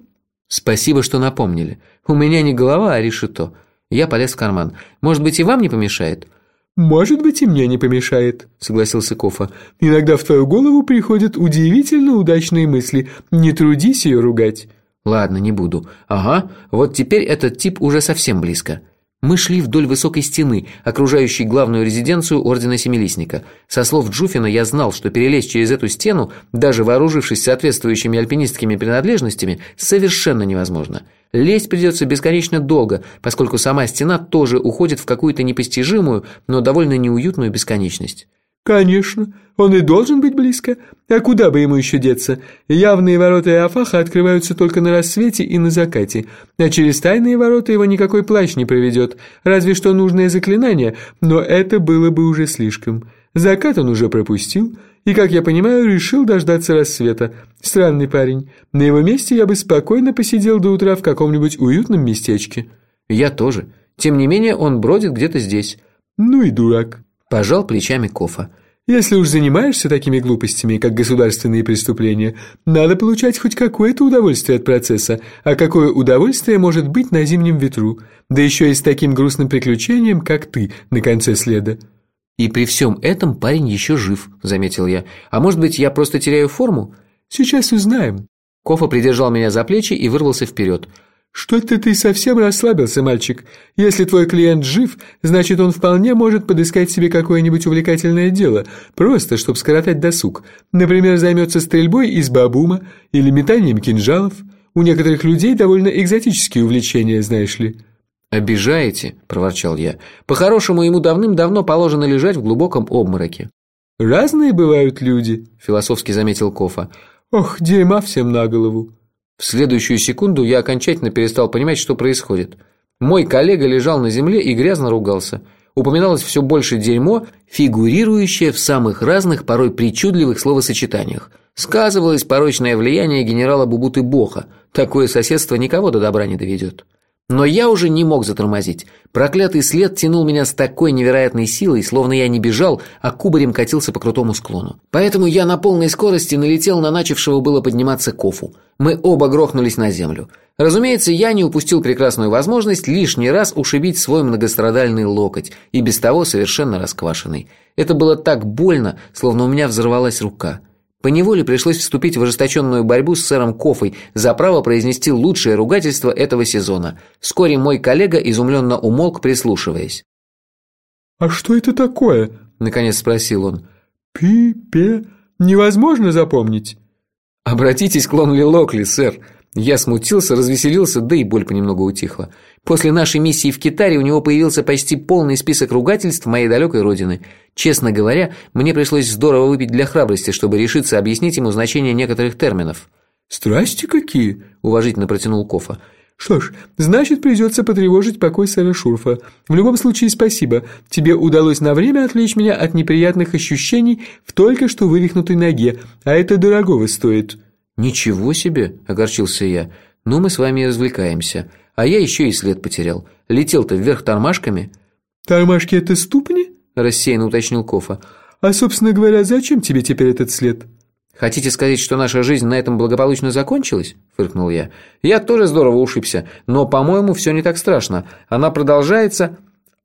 «Спасибо, что напомнили. У меня не голова, а решето». Я полез в карман. «Может быть, и вам не помешает?» «Может быть, и мне не помешает», — согласился Кофа. «Иногда в твою голову приходят удивительно удачные мысли. Не трудись ее ругать». «Ладно, не буду. Ага, вот теперь этот тип уже совсем близко». Мы шли вдоль высокой стены, окружающей главную резиденцию Ордена Семилистника. Со слов Джуфина я знал, что перелезть через эту стену, даже вооружившись соответствующими альпинистскими принадлежностями, совершенно невозможно. Лезть придется бесконечно долго, поскольку сама стена тоже уходит в какую-то непостижимую, но довольно неуютную бесконечность. «Конечно, он и должен быть близко. А куда бы ему еще деться? Явные ворота Иофаха открываются только на рассвете и на закате, а через тайные ворота его никакой плащ не проведет, разве что нужное заклинание, но это было бы уже слишком. Закат он уже пропустил, и, как я понимаю, решил дождаться рассвета. Странный парень. На его месте я бы спокойно посидел до утра в каком-нибудь уютном местечке». «Я тоже. Тем не менее, он бродит где-то здесь». «Ну и дурак». Пожал плечами Кофа. «Если уж занимаешься такими глупостями, как государственные преступления, надо получать хоть какое-то удовольствие от процесса, а какое удовольствие может быть на зимнем ветру, да еще и с таким грустным приключением, как ты на конце следа». «И при всем этом парень еще жив», – заметил я. «А может быть, я просто теряю форму?» «Сейчас узнаем». Кофа придержал меня за плечи и вырвался вперед. «Что-то ты совсем расслабился, мальчик. Если твой клиент жив, значит, он вполне может подыскать себе какое-нибудь увлекательное дело, просто чтобы скоротать досуг. Например, займется стрельбой из бабума или метанием кинжалов. У некоторых людей довольно экзотические увлечения, знаешь ли». «Обижаете?» – проворчал я. «По-хорошему, ему давным-давно положено лежать в глубоком обмороке». «Разные бывают люди», – философски заметил Кофа. «Ох, дерьма всем на голову». В следующую секунду я окончательно перестал понимать, что происходит. Мой коллега лежал на земле и грязно ругался. Упоминалось все больше дерьмо, фигурирующее в самых разных, порой причудливых словосочетаниях. Сказывалось порочное влияние генерала Бубуты Боха. Такое соседство никого до добра не доведет. Но я уже не мог затормозить. Проклятый след тянул меня с такой невероятной силой, словно я не бежал, а кубарем катился по крутому склону. Поэтому я на полной скорости налетел на начавшего было подниматься кофу. Мы оба грохнулись на землю. Разумеется, я не упустил прекрасную возможность лишний раз ушибить свой многострадальный локоть, и без того совершенно расквашенный. Это было так больно, словно у меня взорвалась рука. Поневоле пришлось вступить в ожесточенную борьбу с сэром Кофой за право произнести лучшее ругательство этого сезона. Вскоре мой коллега изумленно умолк, прислушиваясь. «А что это такое?» – наконец спросил он. «Пи-пе... Невозможно запомнить». «Обратитесь к Лонли Локли, сэр», я смутился, развеселился, да и боль понемногу утихла. После нашей миссии в Китаре у него появился почти полный список ругательств моей далекой родины. Честно говоря, мне пришлось здорово выпить для храбрости, чтобы решиться объяснить ему значение некоторых терминов. «Страсти какие?» – уважительно протянул Кофа. «Что ж, значит, придется потревожить покой сэра Шурфа. В любом случае, спасибо. Тебе удалось на время отвлечь меня от неприятных ощущений в только что вывихнутой ноге, а это дорогого стоит». «Ничего себе!» – огорчился я. «Ну, мы с вами развлекаемся. А я еще и след потерял. Летел-то вверх тормашками». «Тормашки – это ступни?» – рассеянно уточнил Кофа. «А, собственно говоря, зачем тебе теперь этот след?» «Хотите сказать, что наша жизнь на этом благополучно закончилась?» – фыркнул я. «Я тоже здорово ушибся, но, по-моему, все не так страшно. Она продолжается...»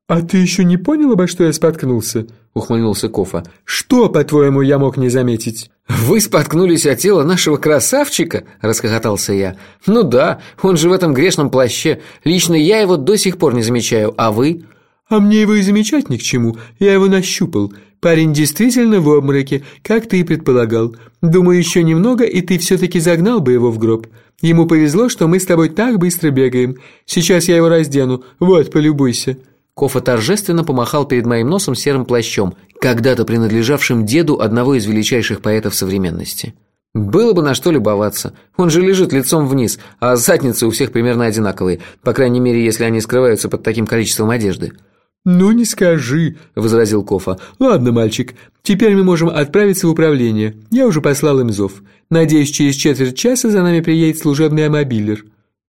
«А ты еще не понял, обо что я споткнулся?» – ухмыльнулся Кофа. «Что, по-твоему, я мог не заметить?» «Вы споткнулись о тело нашего красавчика?» – расхохотался я. «Ну да, он же в этом грешном плаще. Лично я его до сих пор не замечаю, а вы?» «А мне его и замечать ни к чему. Я его нащупал. Парень действительно в обмороке, как ты и предполагал. Думаю, еще немного, и ты все-таки загнал бы его в гроб. Ему повезло, что мы с тобой так быстро бегаем. Сейчас я его раздену. Вот, полюбуйся». Кофа торжественно помахал перед моим носом серым плащом, когда-то принадлежавшим деду одного из величайших поэтов современности. Было бы на что любоваться. Он же лежит лицом вниз, а задницы у всех примерно одинаковые, по крайней мере, если они скрываются под таким количеством одежды. «Ну не скажи», – возразил Кофа. «Ладно, мальчик, теперь мы можем отправиться в управление. Я уже послал им зов. Надеюсь, через четверть часа за нами приедет служебный амобилер».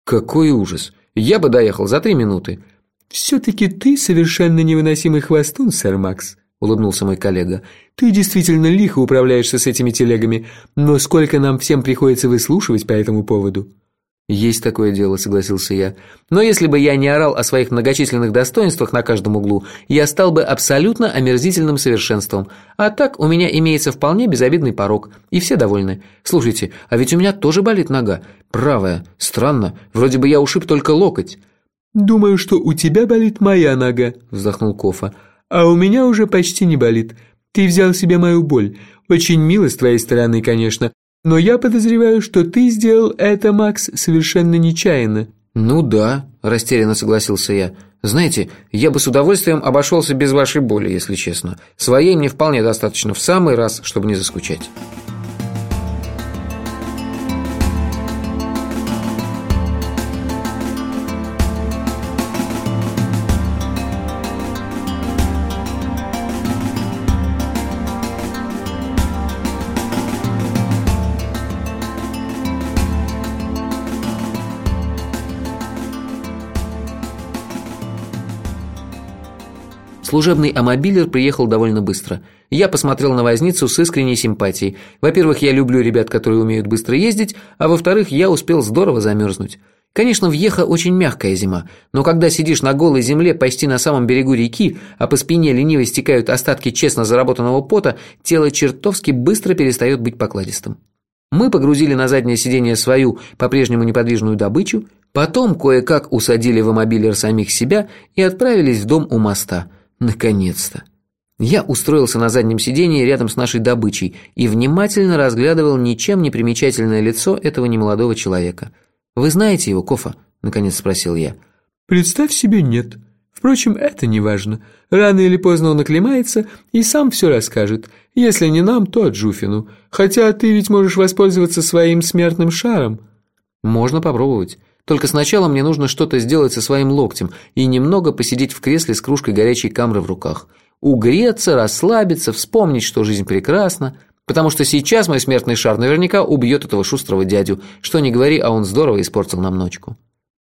«Какой ужас! Я бы доехал за три минуты». «Все-таки ты совершенно невыносимый хвостун, сэр Макс», – улыбнулся мой коллега. «Ты действительно лихо управляешься с этими телегами, но сколько нам всем приходится выслушивать по этому поводу?» «Есть такое дело», – согласился я. «Но если бы я не орал о своих многочисленных достоинствах на каждом углу, я стал бы абсолютно омерзительным совершенством. А так у меня имеется вполне безобидный порог, и все довольны. Слушайте, а ведь у меня тоже болит нога. Правая. Странно. Вроде бы я ушиб только локоть». «Думаю, что у тебя болит моя нога», – вздохнул Кофа. «А у меня уже почти не болит. Ты взял себе мою боль. Очень мило с твоей стороны, конечно. Но я подозреваю, что ты сделал это, Макс, совершенно нечаянно». «Ну да», – растерянно согласился я. «Знаете, я бы с удовольствием обошелся без вашей боли, если честно. Своей мне вполне достаточно в самый раз, чтобы не заскучать». Служебный амобилер приехал довольно быстро. Я посмотрел на возницу с искренней симпатией. Во-первых, я люблю ребят, которые умеют быстро ездить, а во-вторых, я успел здорово замерзнуть. Конечно, в Ехо очень мягкая зима, но когда сидишь на голой земле почти на самом берегу реки, а по спине лениво стекают остатки честно заработанного пота, тело чертовски быстро перестает быть покладистым. Мы погрузили на заднее сиденье свою, по-прежнему неподвижную добычу, потом кое-как усадили в мобилер самих себя и отправились в дом у моста. Наконец-то. Я устроился на заднем сиденье рядом с нашей добычей и внимательно разглядывал ничем не примечательное лицо этого немолодого человека. «Вы знаете его, Кофа?» – наконец спросил я. «Представь себе, нет. Впрочем, это не важно. Рано или поздно он оклемается и сам все расскажет. Если не нам, то Джуфину. Хотя ты ведь можешь воспользоваться своим смертным шаром». «Можно попробовать. Только сначала мне нужно что-то сделать со своим локтем и немного посидеть в кресле с кружкой горячей камры в руках. Угреться, расслабиться, вспомнить, что жизнь прекрасна. Потому что сейчас мой смертный шар наверняка убьет этого шустрого дядю. Что не говори, а он здорово испортил нам ночку».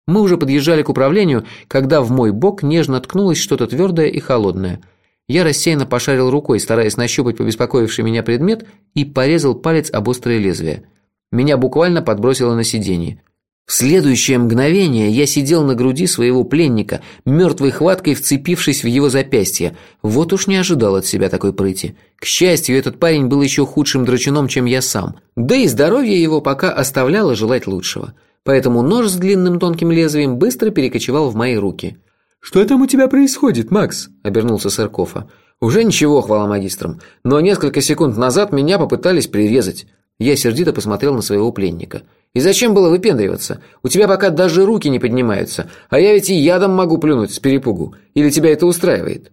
Мы уже подъезжали к управлению, когда в мой бок нежно ткнулось что-то твердое и холодное. Я рассеянно пошарил рукой, стараясь нащупать побеспокоивший меня предмет, и порезал палец об острое лезвие. Меня буквально подбросило на сиденье. В следующее мгновение я сидел на груди своего пленника, мертвой хваткой вцепившись в его запястье. Вот уж не ожидал от себя такой прыти. К счастью, этот парень был еще худшим драчуном, чем я сам. Да и здоровье его пока оставляло желать лучшего поэтому нож с длинным тонким лезвием быстро перекочевал в мои руки. «Что там у тебя происходит, Макс?» – обернулся Сыркова. «Уже ничего, хвала магистрам, но несколько секунд назад меня попытались прирезать». Я сердито посмотрел на своего пленника. «И зачем было выпендриваться? У тебя пока даже руки не поднимаются, а я ведь и ядом могу плюнуть с перепугу. Или тебя это устраивает?»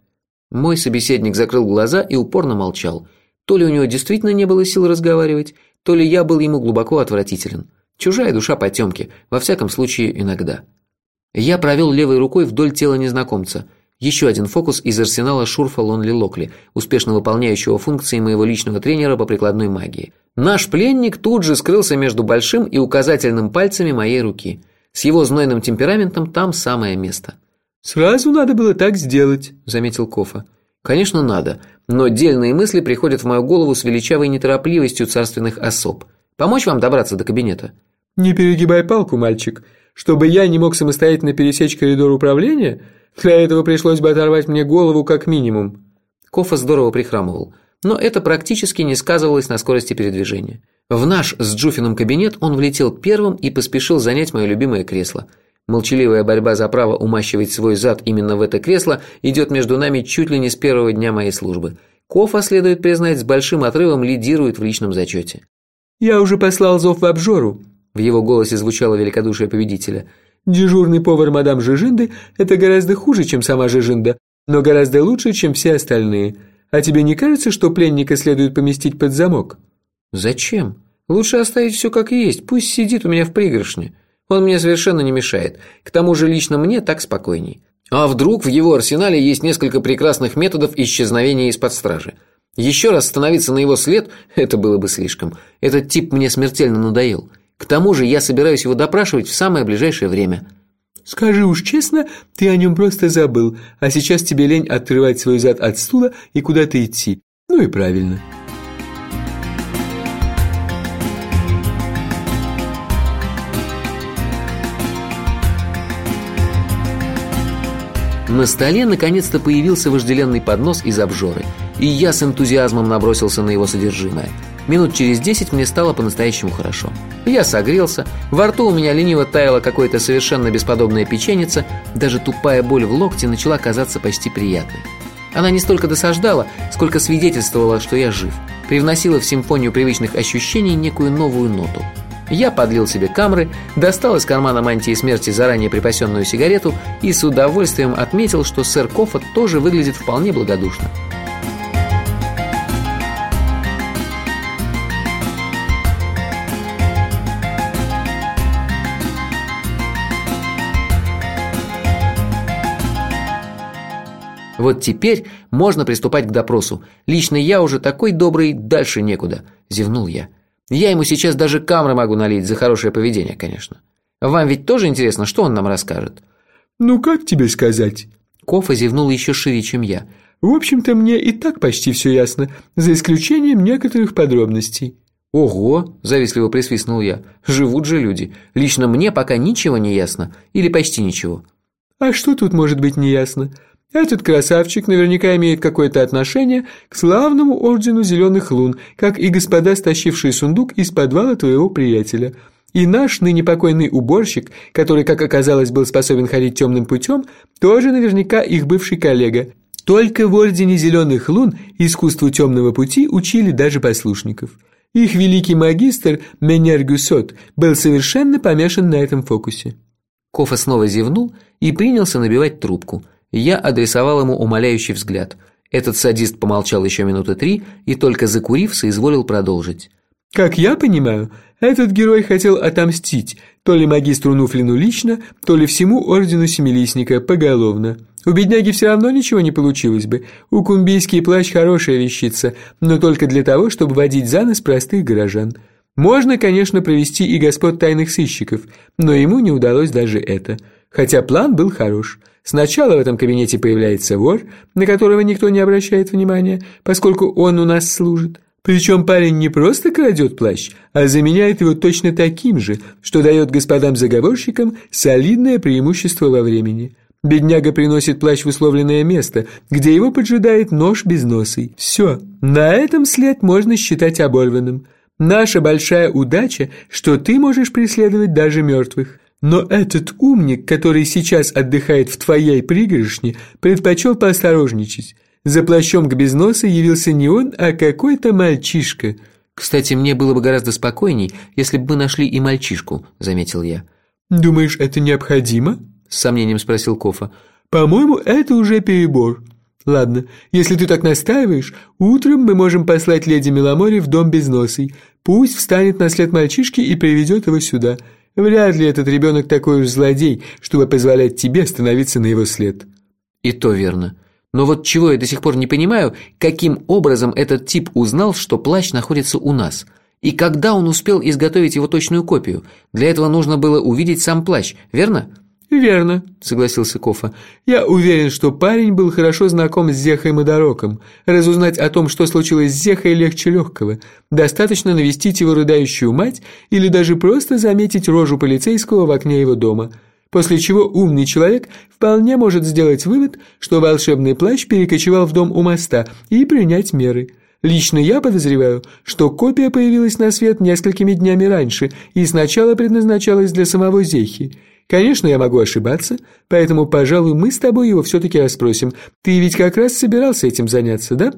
Мой собеседник закрыл глаза и упорно молчал. То ли у него действительно не было сил разговаривать, то ли я был ему глубоко отвратителен. Чужая душа потемки, во всяком случае иногда. Я провел левой рукой вдоль тела незнакомца. Еще один фокус из арсенала Шурфа Лонли Локли, успешно выполняющего функции моего личного тренера по прикладной магии. Наш пленник тут же скрылся между большим и указательным пальцами моей руки. С его знойным темпераментом там самое место. «Сразу надо было так сделать», – заметил Кофа. «Конечно, надо, но дельные мысли приходят в мою голову с величавой неторопливостью царственных особ. Помочь вам добраться до кабинета?» «Не перегибай палку, мальчик. Чтобы я не мог самостоятельно пересечь коридор управления, для этого пришлось бы оторвать мне голову как минимум». Кофа здорово прихрамывал, но это практически не сказывалось на скорости передвижения. В наш с Джуфином кабинет он влетел первым и поспешил занять мое любимое кресло. Молчаливая борьба за право умащивать свой зад именно в это кресло идет между нами чуть ли не с первого дня моей службы. Кофа, следует признать, с большим отрывом лидирует в личном зачете. «Я уже послал зов в обжору», в его голосе звучало великодушие победителя. «Дежурный повар мадам Жижинды – это гораздо хуже, чем сама Жижинда, но гораздо лучше, чем все остальные. А тебе не кажется, что пленника следует поместить под замок?» «Зачем? Лучше оставить все как есть, пусть сидит у меня в пригоршне. Он мне совершенно не мешает. К тому же лично мне так спокойней. А вдруг в его арсенале есть несколько прекрасных методов исчезновения из-под стражи? Еще раз становиться на его след – это было бы слишком. Этот тип мне смертельно надоел». К тому же я собираюсь его допрашивать в самое ближайшее время». «Скажи уж честно, ты о нем просто забыл, а сейчас тебе лень отрывать свой зад от стула и куда-то идти. Ну и правильно». На столе наконец-то появился вожделенный поднос из обжоры, и я с энтузиазмом набросился на его содержимое – Минут через десять мне стало по-настоящему хорошо. Я согрелся, во рту у меня лениво таяло какое-то совершенно бесподобное печеница, даже тупая боль в локте начала казаться почти приятной. Она не столько досаждала, сколько свидетельствовала, что я жив, привносила в симфонию привычных ощущений некую новую ноту. Я подлил себе камры, достал из кармана мантии смерти заранее припасенную сигарету и с удовольствием отметил, что сэр Коффа тоже выглядит вполне благодушно. Вот теперь можно приступать к допросу. Лично я уже такой добрый, дальше некуда», – зевнул я. «Я ему сейчас даже камры могу налить за хорошее поведение, конечно. Вам ведь тоже интересно, что он нам расскажет?» «Ну, как тебе сказать?» Кофа зевнул еще шире, чем я. «В общем-то, мне и так почти все ясно, за исключением некоторых подробностей». «Ого!» – завистливо присвистнул я. «Живут же люди. Лично мне пока ничего не ясно. Или почти ничего». «А что тут может быть неясно? Этот красавчик наверняка имеет какое-то отношение к славному ордену зеленых лун, как и господа, стащившие сундук из подвала твоего приятеля. И наш ныне покойный уборщик, который, как оказалось, был способен ходить темным путем, тоже наверняка их бывший коллега. Только в ордене зеленых лун искусству темного пути учили даже послушников». Их великий магистр Менер Гюсот был совершенно помешан на этом фокусе. Кофа снова зевнул и принялся набивать трубку. Я адресовал ему умоляющий взгляд. Этот садист помолчал еще минуты три и только закурив, соизволил продолжить. «Как я понимаю, этот герой хотел отомстить то ли магистру Нуфлину лично, то ли всему ордену Семилистника поголовно. У бедняги все равно ничего не получилось бы. У кумбийский плащ хорошая вещица, но только для того, чтобы водить за нос простых горожан. Можно, конечно, провести и господ тайных сыщиков, но ему не удалось даже это. Хотя план был хорош. Сначала в этом кабинете появляется вор, на которого никто не обращает внимания, поскольку он у нас служит. Причем парень не просто крадет плащ, а заменяет его точно таким же, что дает господам-заговорщикам солидное преимущество во времени. Бедняга приносит плащ в условленное место, где его поджидает нож без носы. Все, на этом след можно считать оборванным. Наша большая удача, что ты можешь преследовать даже мертвых. Но этот умник, который сейчас отдыхает в твоей пригоршне, предпочел поосторожничать. За плащом к безноса явился не он, а какой-то мальчишка. «Кстати, мне было бы гораздо спокойней, если бы мы нашли и мальчишку», — заметил я. «Думаешь, это необходимо?» — с сомнением спросил Кофа. «По-моему, это уже перебор. Ладно, если ты так настаиваешь, утром мы можем послать леди Меломори в дом безносый. Пусть встанет на след мальчишки и приведет его сюда. Вряд ли этот ребенок такой уж злодей, чтобы позволять тебе становиться на его след». «И то верно. Но вот чего я до сих пор не понимаю, каким образом этот тип узнал, что плащ находится у нас?» И когда он успел изготовить его точную копию? Для этого нужно было увидеть сам плащ, верно? «Верно», — согласился Кофа. «Я уверен, что парень был хорошо знаком с Зехой Мадороком. Разузнать о том, что случилось с Зехой, легче легкого. Достаточно навестить его рыдающую мать или даже просто заметить рожу полицейского в окне его дома. После чего умный человек вполне может сделать вывод, что волшебный плащ перекочевал в дом у моста и принять меры». Лично я подозреваю, что копия появилась на свет несколькими днями раньше и сначала предназначалась для самого Зехи. Конечно, я могу ошибаться, поэтому, пожалуй, мы с тобой его все-таки расспросим. Ты ведь как раз собирался этим заняться, да?»